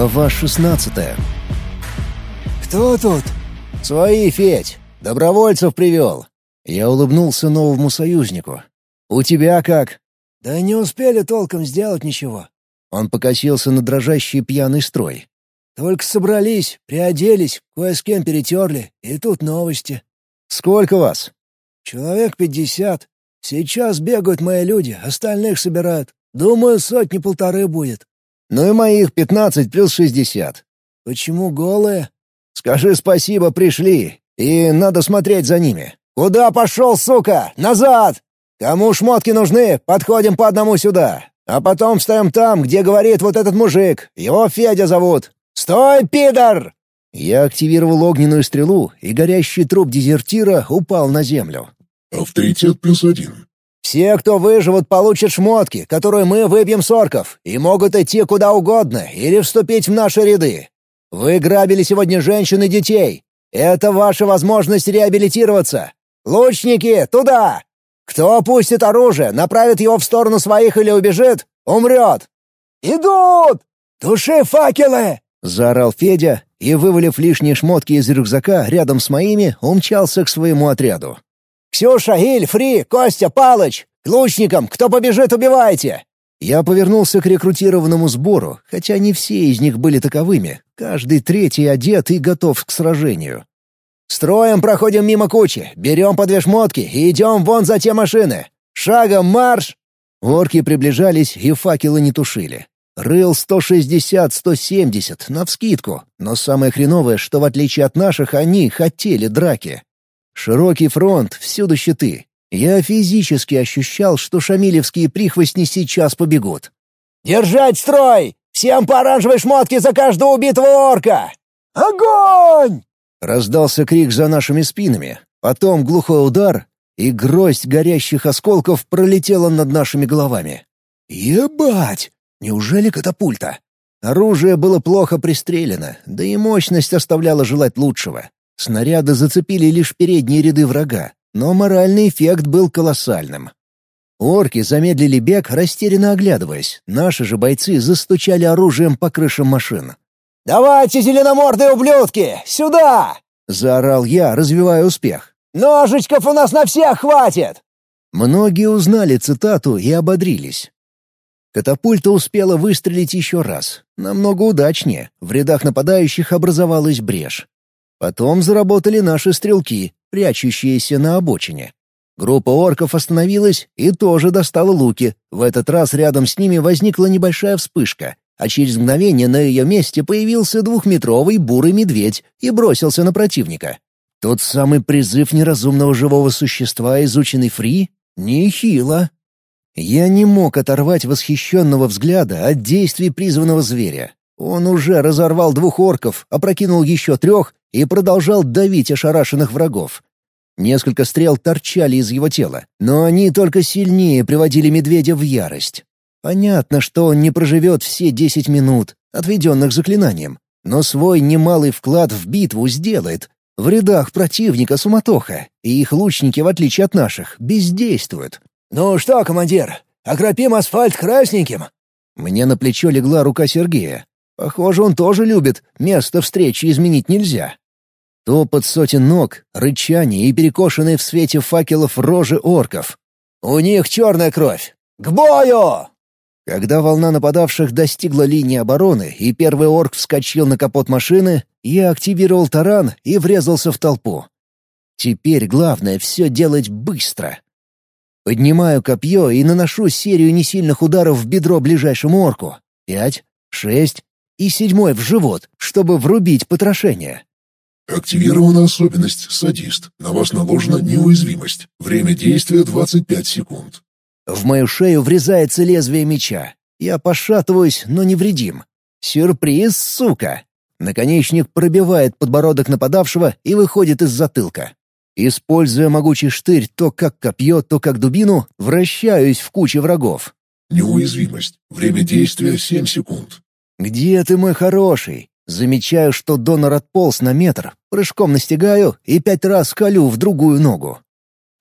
Глава шестнадцатая. «Кто тут?» «Свои, Федь. Добровольцев привел». Я улыбнулся новому союзнику. «У тебя как?» «Да не успели толком сделать ничего». Он покосился на дрожащий пьяный строй. «Только собрались, приоделись, кое с кем перетерли, и тут новости». «Сколько вас?» «Человек пятьдесят. Сейчас бегают мои люди, остальных собирают. Думаю, сотни-полторы будет». Ну и моих пятнадцать плюс шестьдесят. Почему голые? Скажи спасибо, пришли. И надо смотреть за ними. Куда пошел, сука? Назад! Кому шмотки нужны, подходим по одному сюда. А потом встаем там, где говорит вот этот мужик. Его Федя зовут. Стой, пидор! Я активировал огненную стрелу, и горящий труп дезертира упал на землю. Авторитет плюс один. Все, кто выживут, получат шмотки, которые мы выбьем с орков, и могут идти куда угодно или вступить в наши ряды. Вы грабили сегодня женщин и детей. Это ваша возможность реабилитироваться. Лучники, туда! Кто опустит оружие, направит его в сторону своих или убежит, умрет. «Идут! Туши факелы!» — заорал Федя и, вывалив лишние шмотки из рюкзака рядом с моими, умчался к своему отряду. «Ксюша, Иль, Фри, Костя, Палыч! К лучникам! Кто побежит, убивайте!» Я повернулся к рекрутированному сбору, хотя не все из них были таковыми. Каждый третий одет и готов к сражению. «Строем проходим мимо кучи, берем по две шмотки и идем вон за те машины. Шагом марш!» Орки приближались и факелы не тушили. Рыл 160-170, навскидку, но самое хреновое, что в отличие от наших, они хотели драки. Широкий фронт, всюду щиты. Я физически ощущал, что шамилевские прихвостни сейчас побегут. «Держать строй! Всем по оранжевой шмотке за каждого убитого орка!» «Огонь!» — раздался крик за нашими спинами. Потом глухой удар, и гроздь горящих осколков пролетела над нашими головами. «Ебать! Неужели катапульта?» Оружие было плохо пристрелено, да и мощность оставляла желать лучшего. Снаряды зацепили лишь передние ряды врага, но моральный эффект был колоссальным. Орки замедлили бег, растерянно оглядываясь. Наши же бойцы застучали оружием по крышам машин. «Давайте, зеленомордые ублюдки, сюда!» — заорал я, развивая успех. «Ножичков у нас на всех хватит!» Многие узнали цитату и ободрились. Катапульта успела выстрелить еще раз. Намного удачнее. В рядах нападающих образовалась брешь. Потом заработали наши стрелки, прячущиеся на обочине. Группа орков остановилась и тоже достала луки. В этот раз рядом с ними возникла небольшая вспышка, а через мгновение на ее месте появился двухметровый бурый медведь и бросился на противника. Тот самый призыв неразумного живого существа, изученный Фри? Нехило. Я не мог оторвать восхищенного взгляда от действий призванного зверя. Он уже разорвал двух орков, опрокинул еще трех и продолжал давить ошарашенных врагов. Несколько стрел торчали из его тела, но они только сильнее приводили медведя в ярость. Понятно, что он не проживет все десять минут, отведенных заклинанием, но свой немалый вклад в битву сделает. В рядах противника суматоха, и их лучники, в отличие от наших, бездействуют. «Ну что, командир, окропим асфальт красненьким?» Мне на плечо легла рука Сергея. Похоже, он тоже любит. Место встречи изменить нельзя. Топот сотен ног, рычание и перекошенные в свете факелов рожи орков. «У них черная кровь! К бою!» Когда волна нападавших достигла линии обороны и первый орк вскочил на капот машины, я активировал таран и врезался в толпу. Теперь главное все делать быстро. Поднимаю копье и наношу серию несильных ударов в бедро ближайшему орку. Пять, шесть, и седьмой в живот, чтобы врубить потрошение. Активирована особенность «Садист». На вас наложена неуязвимость. Время действия 25 секунд. В мою шею врезается лезвие меча. Я пошатываюсь, но невредим. Сюрприз, сука! Наконечник пробивает подбородок нападавшего и выходит из затылка. Используя могучий штырь то как копье, то как дубину, вращаюсь в куче врагов. Неуязвимость. Время действия 7 секунд. «Где ты, мой хороший?» Замечаю, что донор отполз на метр, прыжком настигаю и пять раз колю в другую ногу.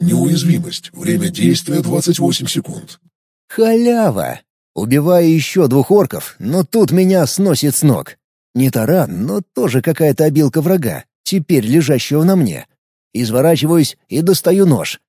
Неуязвимость. Время действия 28 секунд. Халява! Убиваю еще двух орков, но тут меня сносит с ног. Не таран, но тоже какая-то обилка врага, теперь лежащего на мне. Изворачиваюсь и достаю нож.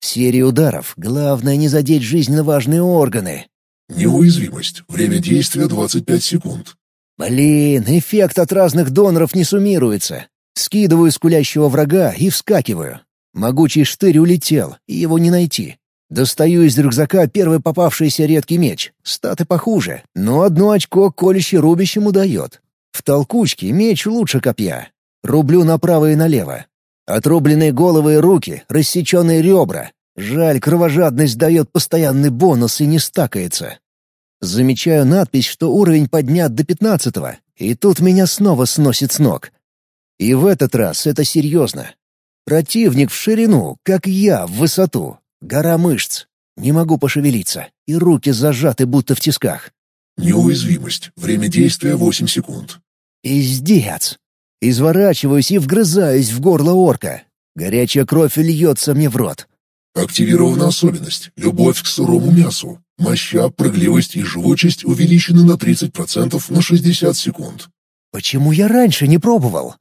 Серия ударов. Главное не задеть жизненно важные органы. Неуязвимость. Время действия 25 секунд. Блин, эффект от разных доноров не суммируется. Скидываю скулящего врага и вскакиваю. Могучий штырь улетел, и его не найти. Достаю из рюкзака первый попавшийся редкий меч. Статы похуже, но одно очко колюще-рубящему дает. В толкучке меч лучше копья. Рублю направо и налево. Отрубленные головы и руки, рассеченные ребра. Жаль, кровожадность дает постоянный бонус и не стакается. Замечаю надпись, что уровень поднят до пятнадцатого, и тут меня снова сносит с ног. И в этот раз это серьезно. Противник в ширину, как я в высоту. Гора мышц. Не могу пошевелиться, и руки зажаты, будто в тисках. Неуязвимость. Время действия 8 секунд. Пиздец. Изворачиваюсь и вгрызаюсь в горло орка. Горячая кровь льется мне в рот. Активирована особенность «Любовь к сырому мясу». Моща, прыгливость и живучесть увеличены на 30% на 60 секунд. Почему я раньше не пробовал?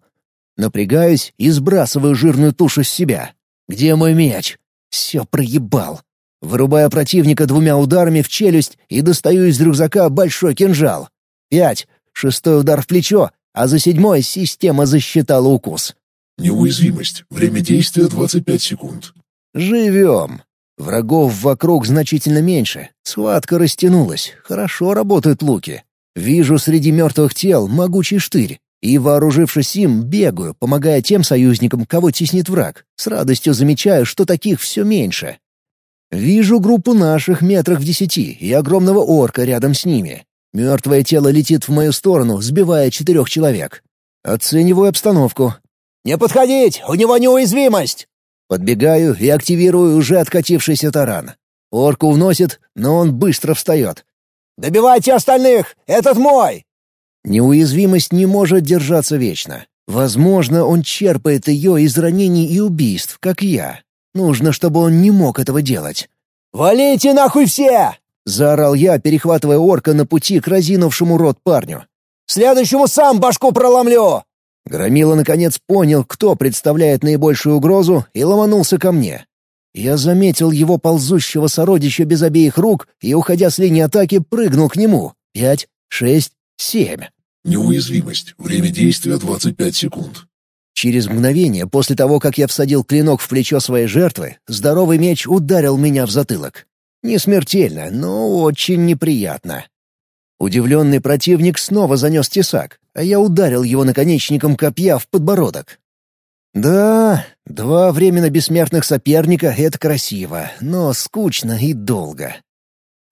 Напрягаюсь и сбрасываю жирную тушу с себя. Где мой меч? Все проебал. Вырубая противника двумя ударами в челюсть и достаю из рюкзака большой кинжал. Пять. Шестой удар в плечо, а за седьмой система засчитала укус. Неуязвимость. Время действия 25 секунд. Живем. Врагов вокруг значительно меньше. Схватка растянулась. Хорошо работают луки. Вижу среди мертвых тел могучий штырь. И, вооружившись им, бегаю, помогая тем союзникам, кого теснит враг. С радостью замечаю, что таких все меньше. Вижу группу наших метрах в десяти и огромного орка рядом с ними. Мертвое тело летит в мою сторону, сбивая четырех человек. Оцениваю обстановку. «Не подходить! У него неуязвимость!» Подбегаю и активирую уже откатившийся таран. Орку уносит, но он быстро встает. «Добивайте остальных! Этот мой!» Неуязвимость не может держаться вечно. Возможно, он черпает ее из ранений и убийств, как я. Нужно, чтобы он не мог этого делать. «Валите нахуй все!» — заорал я, перехватывая орка на пути к разинувшему рот парню. «Следующему сам башку проломлю!» Громила наконец понял, кто представляет наибольшую угрозу, и ломанулся ко мне. Я заметил его ползущего сородича без обеих рук и, уходя с линии атаки, прыгнул к нему. Пять, шесть, семь. Неуязвимость. Время действия 25 секунд. Через мгновение после того, как я всадил клинок в плечо своей жертвы, здоровый меч ударил меня в затылок. Не смертельно, но очень неприятно. Удивленный противник снова занес тесак, а я ударил его наконечником копья в подбородок. Да, два временно бессмертных соперника — это красиво, но скучно и долго.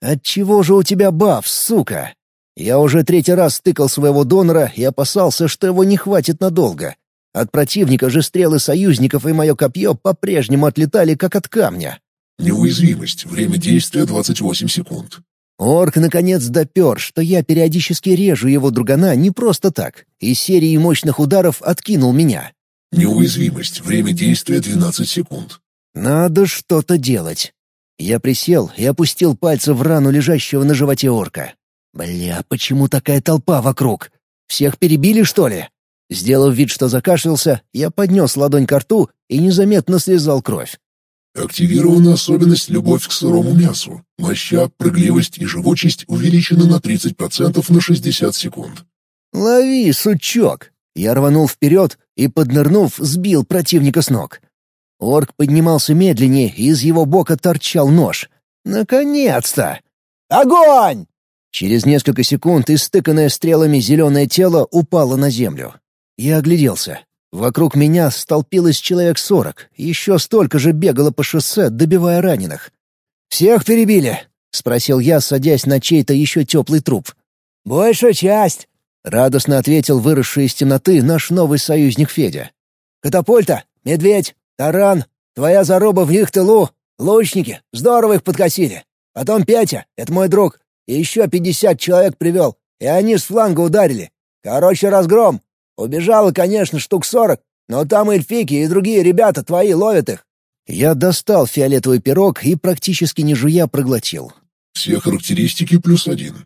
Отчего же у тебя баф, сука? Я уже третий раз тыкал своего донора и опасался, что его не хватит надолго. От противника же стрелы союзников и мое копье по-прежнему отлетали, как от камня. Неуязвимость. Время действия 28 секунд. Орк наконец допер, что я периодически режу его другана не просто так, и серией мощных ударов откинул меня. Неуязвимость. Время действия 12 секунд. Надо что-то делать. Я присел и опустил пальцы в рану лежащего на животе орка. Бля, почему такая толпа вокруг? Всех перебили, что ли? Сделав вид, что закашлялся, я поднес ладонь к рту и незаметно слезал кровь. Активирована особенность «Любовь к сырому мясу». Моща, прыгливость и живучесть увеличены на 30% на 60 секунд. «Лови, сучок!» Я рванул вперед и, поднырнув, сбил противника с ног. Орк поднимался медленнее, и из его бока торчал нож. «Наконец-то!» «Огонь!» Через несколько секунд истыканное стрелами зеленое тело упало на землю. Я огляделся. Вокруг меня столпилось человек сорок, еще столько же бегало по шоссе, добивая раненых. «Всех перебили?» — спросил я, садясь на чей-то еще теплый труп. «Большая часть», — радостно ответил выросший из темноты наш новый союзник Федя. «Катапульта, медведь, таран, твоя заруба в их тылу, лучники, здорово их подкосили. Потом Петя, это мой друг, и еще пятьдесят человек привел, и они с фланга ударили. Короче, разгром, Убежало, конечно, штук сорок, но там эльфики и другие ребята твои ловят их». Я достал фиолетовый пирог и практически не жуя проглотил. Все характеристики плюс один.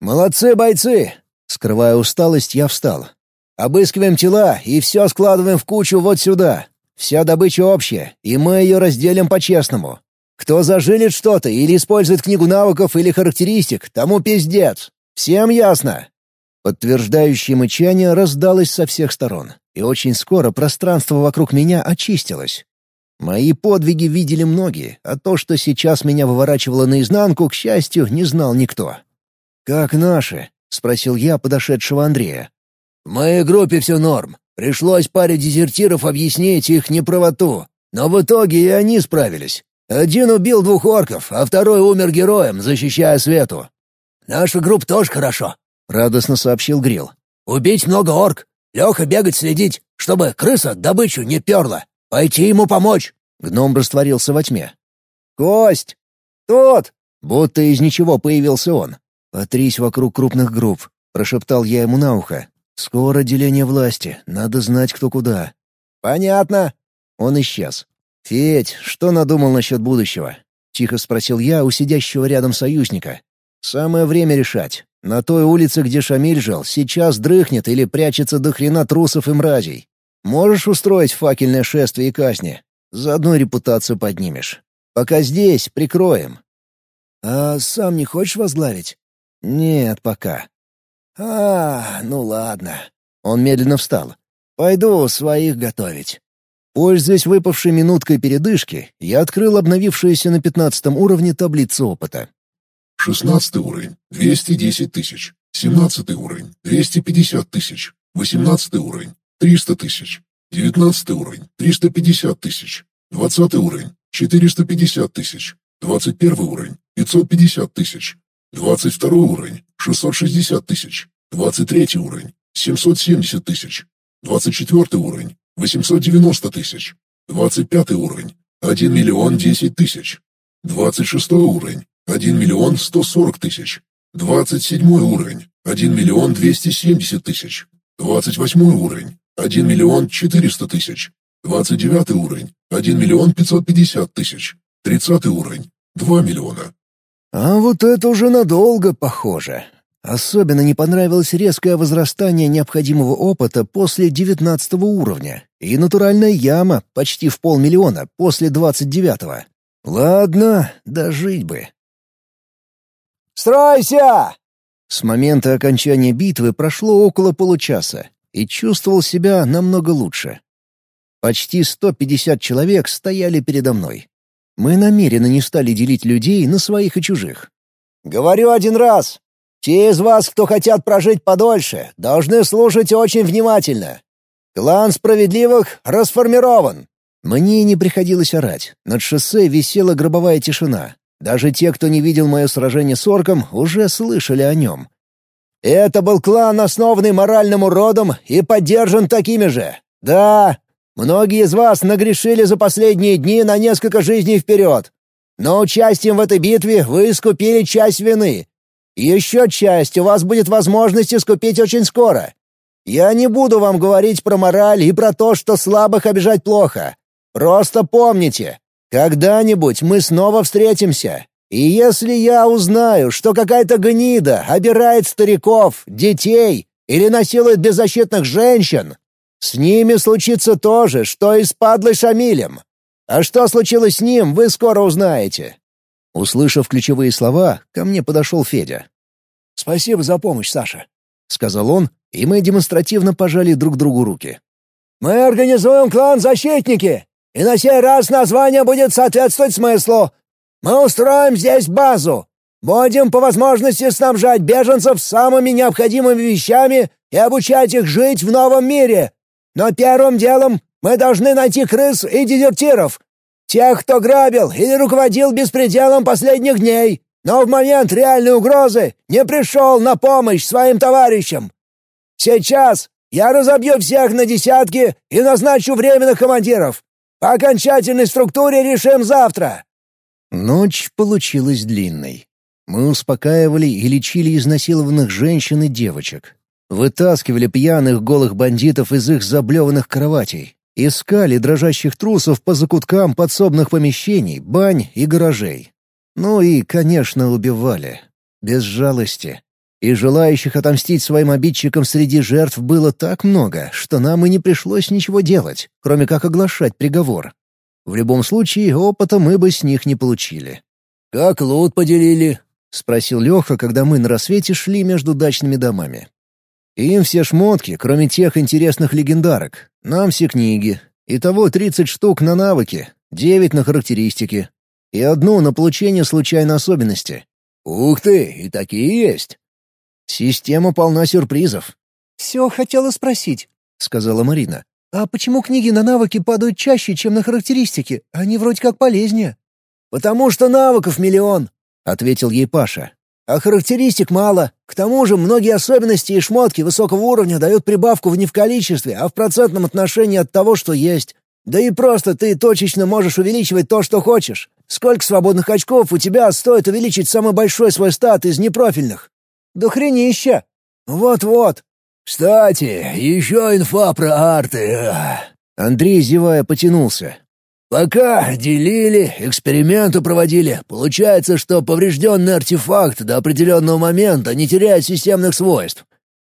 «Молодцы, бойцы!» — Скрывая усталость, я встал. «Обыскиваем тела и все складываем в кучу вот сюда. Вся добыча общая, и мы ее разделим по-честному. Кто зажилит что-то или использует книгу навыков или характеристик, тому пиздец. Всем ясно?» Подтверждающее мычание раздалось со всех сторон, и очень скоро пространство вокруг меня очистилось. Мои подвиги видели многие, а то, что сейчас меня выворачивало наизнанку, к счастью, не знал никто. «Как наши?» — спросил я подошедшего Андрея. «В моей группе все норм. Пришлось паре дезертиров объяснить их неправоту, но в итоге и они справились. Один убил двух орков, а второй умер героем, защищая Свету. Наша группа тоже хорошо», — радостно сообщил Грил. «Убить много орк. Леха бегать следить, чтобы крыса добычу не перла. Пойти ему помочь». Гном растворился во тьме. «Кость! Тот!» Будто из ничего появился он. «Потрись вокруг крупных групп», — прошептал я ему на ухо. «Скоро деление власти, надо знать, кто куда». «Понятно». Он исчез. «Федь, что надумал насчет будущего?» — тихо спросил я у сидящего рядом союзника. «Самое время решать. На той улице, где Шамиль жил, сейчас дрыхнет или прячется до хрена трусов и мразей. Можешь устроить факельное шествие и казни? Заодно репутацию поднимешь. Пока здесь, прикроем». «А сам не хочешь возглавить?» «Нет, пока». «А, ну ладно». Он медленно встал. «Пойду своих готовить». Пользуясь выпавшей минуткой передышки, я открыл обновившуюся на пятнадцатом уровне таблицу опыта. Шестнадцатый уровень — 210 тысяч. Семнадцатый уровень — 250 тысяч. Восемнадцатый уровень — 300 тысяч. Девятнадцатый уровень — 350 тысяч. Двадцатый уровень — 450 тысяч. Двадцать первый уровень — 550 тысяч. Двадцать второй уровень — 660 тысяч. Двадцать третий уровень — 770 тысяч. Двадцать четвертый уровень 890 тысяч. 25 уровень — 1 миллион 10 тысяч. 26 уровень — 1 миллион 140 тысяч. 27 уровень — 1 миллион 270 тысяч. 28 уровень — 1 миллион 400 тысяч. 29 уровень — 1 миллион 550 тысяч. 30 уровень — 2 миллиона. А вот это уже надолго похоже. Особенно не понравилось резкое возрастание необходимого опыта после девятнадцатого уровня и натуральная яма почти в полмиллиона после двадцать девятого. Ладно, дожить бы. «Стройся!» С момента окончания битвы прошло около получаса, и чувствовал себя намного лучше. Почти сто пятьдесят человек стояли передо мной. Мы намеренно не стали делить людей на своих и чужих. «Говорю один раз, те из вас, кто хотят прожить подольше, должны слушать очень внимательно. Клан справедливых расформирован. Мне не приходилось орать. Над шоссе висела гробовая тишина. Даже те, кто не видел мое сражение с орком, уже слышали о нем. Это был клан, основанный моральным уродом и поддержан такими же. Да, многие из вас нагрешили за последние дни на несколько жизней вперед. Но участием в этой битве вы искупили часть вины, еще часть у вас будет возможность искупить очень скоро. Я не буду вам говорить про мораль и про то, что слабых обижать плохо. Просто помните, когда-нибудь мы снова встретимся. И если я узнаю, что какая-то гнида обирает стариков, детей или насилует беззащитных женщин, с ними случится то же, что и с падлой Шамилем. А что случилось с ним, вы скоро узнаете. Услышав ключевые слова, ко мне подошел Федя. «Спасибо за помощь, Саша», — сказал он, и мы демонстративно пожали друг другу руки. «Мы организуем клан «Защитники», и на сей раз название будет соответствовать смыслу. Мы устроим здесь базу. Будем по возможности снабжать беженцев самыми необходимыми вещами и обучать их жить в новом мире. Но первым делом мы должны найти крыс и дезертиров, Тех, кто грабил или руководил беспределом последних дней, но в момент реальной угрозы не пришел на помощь своим товарищам. Сейчас я разобью всех на десятки и назначу временных командиров. По окончательной структуре решим завтра». Ночь получилась длинной. Мы успокаивали и лечили изнасилованных женщин и девочек. Вытаскивали пьяных голых бандитов из их заблеванных кроватей. Искали дрожащих трусов по закуткам подсобных помещений, бань и гаражей. Ну и, конечно, убивали. Без жалости. И желающих отомстить своим обидчикам среди жертв было так много, что нам и не пришлось ничего делать, кроме как оглашать приговор. В любом случае, опыта мы бы с них не получили. «Как лут поделили?» — спросил Леха, когда мы на рассвете шли между дачными домами. «Им все шмотки, кроме тех интересных легендарок. Нам все книги. Итого 30 штук на навыки, 9 на характеристики. И одну на получение случайной особенности. Ух ты, и такие есть!» Система полна сюрпризов. «Все хотела спросить», — сказала Марина. «А почему книги на навыки падают чаще, чем на характеристики? Они вроде как полезнее». «Потому что навыков миллион», — ответил ей Паша. «А характеристик мало. К тому же многие особенности и шмотки высокого уровня дают прибавку не в количестве, а в процентном отношении от того, что есть. Да и просто ты точечно можешь увеличивать то, что хочешь. Сколько свободных очков у тебя стоит увеличить самый большой свой стат из непрофильных? «Да хренища!» «Вот-вот. Кстати, еще инфа про арты». Андрей, зевая, потянулся. «Пока делили, эксперименты проводили. Получается, что поврежденный артефакт до определенного момента не теряет системных свойств.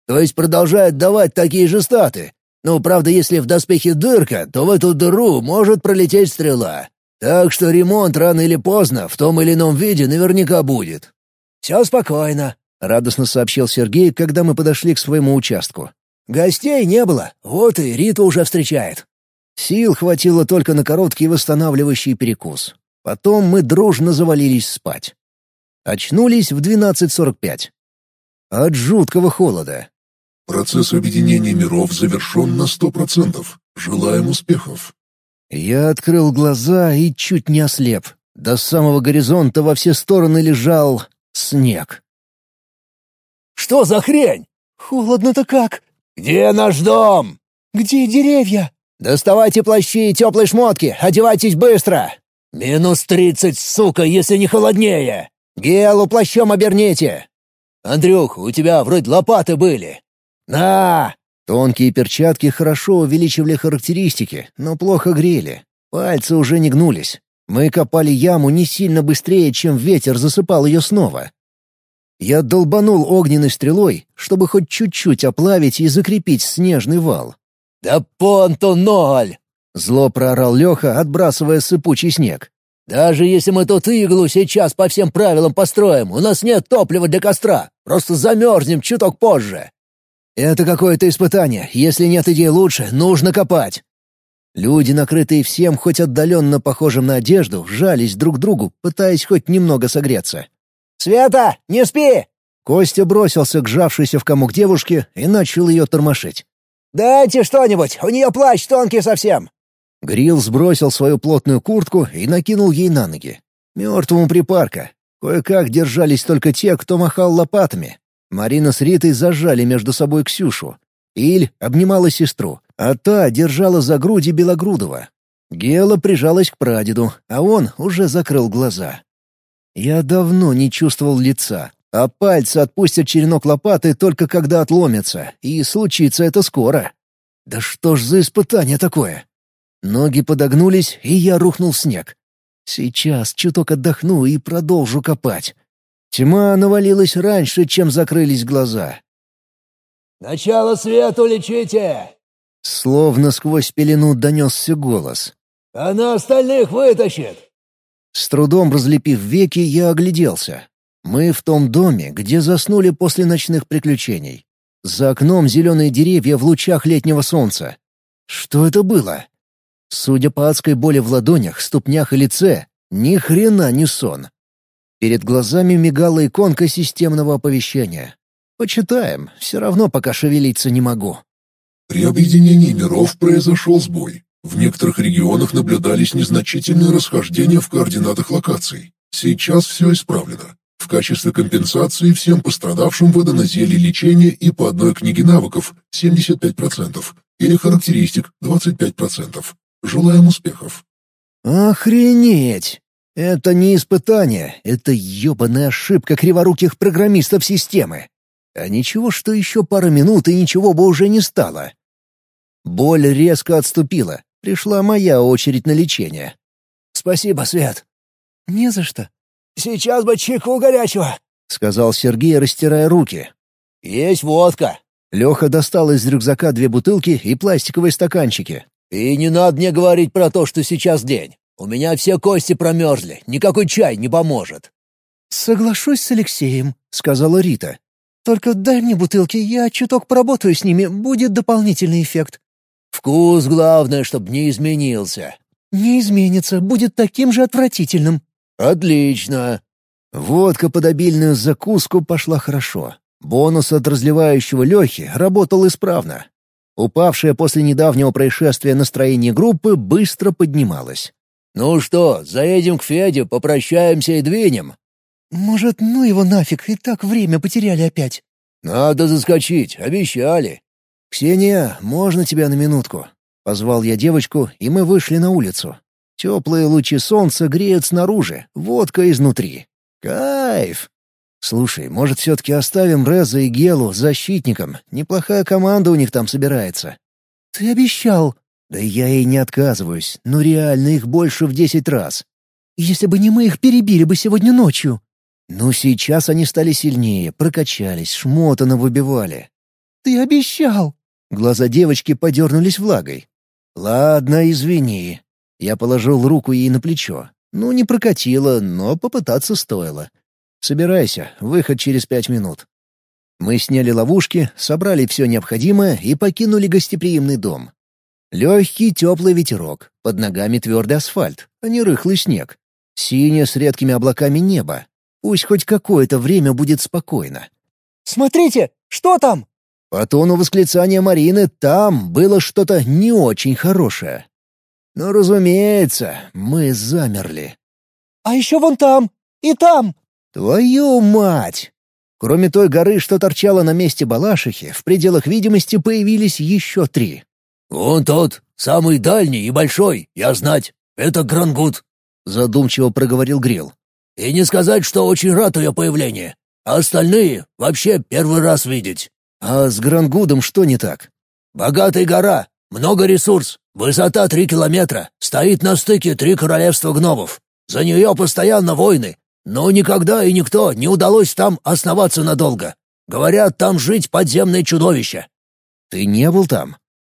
То есть продолжает давать такие же статы. Ну, правда, если в доспехе дырка, то в эту дыру может пролететь стрела. Так что ремонт рано или поздно в том или ином виде наверняка будет. Все спокойно. — радостно сообщил Сергей, когда мы подошли к своему участку. «Гостей не было, вот и Рита уже встречает». Сил хватило только на короткий восстанавливающий перекус. Потом мы дружно завалились спать. Очнулись в 12.45. От жуткого холода. Процесс объединения миров завершен на сто процентов. Желаем успехов. Я открыл глаза и чуть не ослеп. До самого горизонта во все стороны лежал снег. Что за хрень?» «Холодно-то как?» «Где наш дом?» «Где деревья?» «Доставайте плащи и теплые шмотки, одевайтесь быстро!» «Минус тридцать, сука, если не холоднее!» «Гелу плащом оберните!» «Андрюх, у тебя вроде лопаты были!» «На!» Тонкие перчатки хорошо увеличивали характеристики, но плохо грели. Пальцы уже не гнулись. Мы копали яму не сильно быстрее, чем ветер засыпал ее снова. Я долбанул огненной стрелой, чтобы хоть чуть-чуть оплавить и закрепить снежный вал. «Да понту ноль!» — зло проорал Леха, отбрасывая сыпучий снег. «Даже если мы тут иглу сейчас по всем правилам построим, у нас нет топлива для костра, просто замерзнем чуток позже». «Это какое-то испытание. Если нет идей лучше, нужно копать». Люди, накрытые всем хоть отдаленно похожим на одежду, жались друг к другу, пытаясь хоть немного согреться. «Света, не спи!» Костя бросился к жавшейся в комок девушке и начал ее тормошить. «Дайте что-нибудь, у нее плащ тонкий совсем!» Грил сбросил свою плотную куртку и накинул ей на ноги. Мертвому припарка. Кое-как держались только те, кто махал лопатами. Марина с Ритой зажали между собой Ксюшу. Иль обнимала сестру, а та держала за груди Белогрудова. Гела прижалась к прадеду, а он уже закрыл глаза. Я давно не чувствовал лица, а пальцы отпустят черенок лопаты только когда отломятся, и случится это скоро. Да что ж за испытание такое? Ноги подогнулись, и я рухнул в снег. Сейчас чуток отдохну и продолжу копать. Тьма навалилась раньше, чем закрылись глаза. «Начало свету лечите!» Словно сквозь пелену донесся голос. «Она остальных вытащит!» С трудом разлепив веки, я огляделся. Мы в том доме, где заснули после ночных приключений. За окном зеленые деревья в лучах летнего солнца. Что это было? Судя по адской боли в ладонях, ступнях и лице, ни хрена не сон. Перед глазами мигала иконка системного оповещения. Почитаем, все равно пока шевелиться не могу. При объединении миров произошел сбой. В некоторых регионах наблюдались незначительные расхождения в координатах локаций. Сейчас все исправлено. В качестве компенсации всем пострадавшим выдано зелье лечения и по одной книге навыков 75% или характеристик 25%. Желаем успехов. Охренеть! Это не испытание, это ёбаная ошибка криворуких программистов системы. А ничего, что еще пара минут и ничего бы уже не стало. Боль резко отступила, Пришла моя очередь на лечение. «Спасибо, Свет». «Не за что». «Сейчас бы чайку горячего», — сказал Сергей, растирая руки. Есть водка». Леха достал из рюкзака две бутылки и пластиковые стаканчики. «И не надо мне говорить про то, что сейчас день. У меня все кости промерзли, никакой чай не поможет». «Соглашусь с Алексеем», — сказала Рита. «Только дай мне бутылки, я чуток поработаю с ними, будет дополнительный эффект». «Вкус главное, чтобы не изменился». «Не изменится, будет таким же отвратительным». «Отлично». Водка под обильную закуску пошла хорошо. Бонус от разливающего Лехи работал исправно. Упавшее после недавнего происшествия настроение группы быстро поднималось. «Ну что, заедем к Феде, попрощаемся и двинем?» «Может, ну его нафиг, и так время потеряли опять». «Надо заскочить, обещали». «Ксения, можно тебя на минутку?» Позвал я девочку, и мы вышли на улицу. Теплые лучи солнца греют снаружи, водка изнутри. Кайф! Слушай, может, все-таки оставим Реза и Гелу защитником? Неплохая команда у них там собирается. Ты обещал. Да я ей не отказываюсь, но реально их больше в десять раз. Если бы не мы, их перебили бы сегодня ночью. Ну, сейчас они стали сильнее, прокачались, шмотано выбивали. Ты обещал. Глаза девочки подернулись влагой. «Ладно, извини». Я положил руку ей на плечо. Ну, не прокатило, но попытаться стоило. «Собирайся, выход через пять минут». Мы сняли ловушки, собрали все необходимое и покинули гостеприимный дом. Легкий теплый ветерок, под ногами твердый асфальт, а не рыхлый снег. Синее с редкими облаками небо. Пусть хоть какое-то время будет спокойно. «Смотрите, что там?» По тону восклицания Марины там было что-то не очень хорошее. Но, разумеется, мы замерли. «А еще вон там! И там!» «Твою мать!» Кроме той горы, что торчала на месте Балашихи, в пределах видимости появились еще три. «Вон тот, самый дальний и большой, я знать. Это Грангут», — задумчиво проговорил Грил. «И не сказать, что очень рад ее появлению. А остальные вообще первый раз видеть». «А с Грангудом что не так?» «Богатая гора, много ресурс, высота три километра, стоит на стыке три королевства гномов. За нее постоянно войны, но никогда и никто не удалось там основаться надолго. Говорят, там жить подземное чудовище». «Ты не был там?»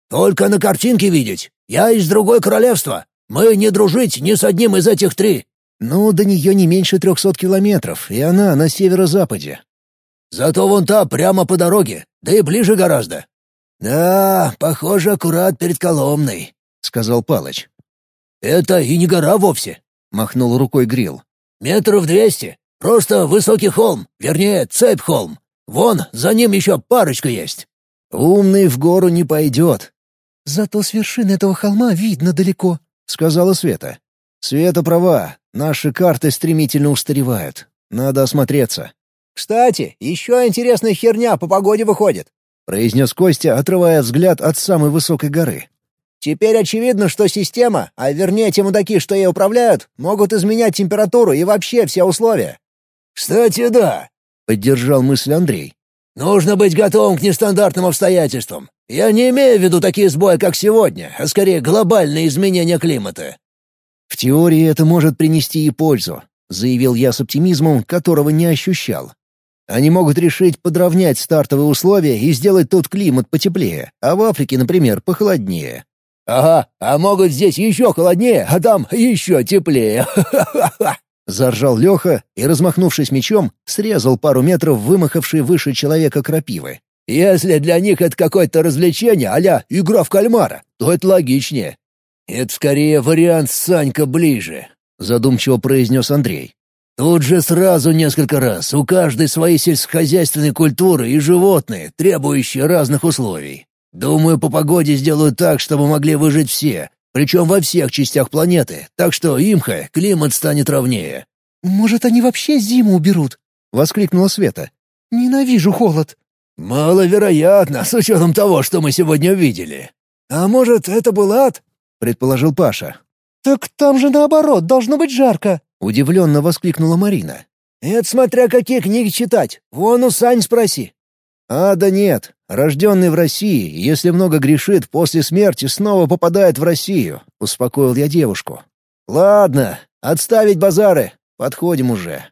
«Только на картинке видеть. Я из другой королевства. Мы не дружить ни с одним из этих три». «Ну, до нее не меньше трехсот километров, и она на северо-западе. Зато вон та, прямо по дороге, да и ближе гораздо». «Да, похоже, аккурат перед Коломной», — сказал Палыч. «Это и не гора вовсе», — махнул рукой Грил. «Метров двести. Просто высокий холм, вернее, цепь холм. Вон, за ним еще парочка есть». «Умный в гору не пойдет». «Зато с вершины этого холма видно далеко», — сказала Света. «Света права. Наши карты стремительно устаревают. Надо осмотреться». «Кстати, еще интересная херня по погоде выходит», — произнес Костя, отрывая взгляд от самой высокой горы. «Теперь очевидно, что система, а вернее те мудаки, что ей управляют, могут изменять температуру и вообще все условия». «Кстати, да», — поддержал мысль Андрей. «Нужно быть готовым к нестандартным обстоятельствам. Я не имею в виду такие сбои, как сегодня, а скорее глобальные изменения климата». «В теории это может принести и пользу», — заявил я с оптимизмом, которого не ощущал. Они могут решить подровнять стартовые условия и сделать тут климат потеплее, а в Африке, например, похолоднее. «Ага, а могут здесь еще холоднее, а там еще теплее. Заржал Леха и, размахнувшись мечом, срезал пару метров вымахавший выше человека крапивы. «Если для них это какое-то развлечение а игра в кальмара, то это логичнее. Это скорее вариант Санька ближе», — задумчиво произнес Андрей. Тут же сразу несколько раз, у каждой свои сельскохозяйственные культуры и животные, требующие разных условий. Думаю, по погоде сделают так, чтобы могли выжить все, причем во всех частях планеты, так что имха климат станет ровнее». «Может, они вообще зиму уберут?» — воскликнула Света. «Ненавижу холод». «Маловероятно, с учетом того, что мы сегодня видели». «А может, это был ад?» — предположил Паша. «Так там же наоборот, должно быть жарко». — удивленно воскликнула Марина. «Это смотря какие книги читать. Вон у Сань спроси». «А, да нет. Рожденный в России, если много грешит, после смерти снова попадает в Россию», — успокоил я девушку. «Ладно, отставить базары. Подходим уже».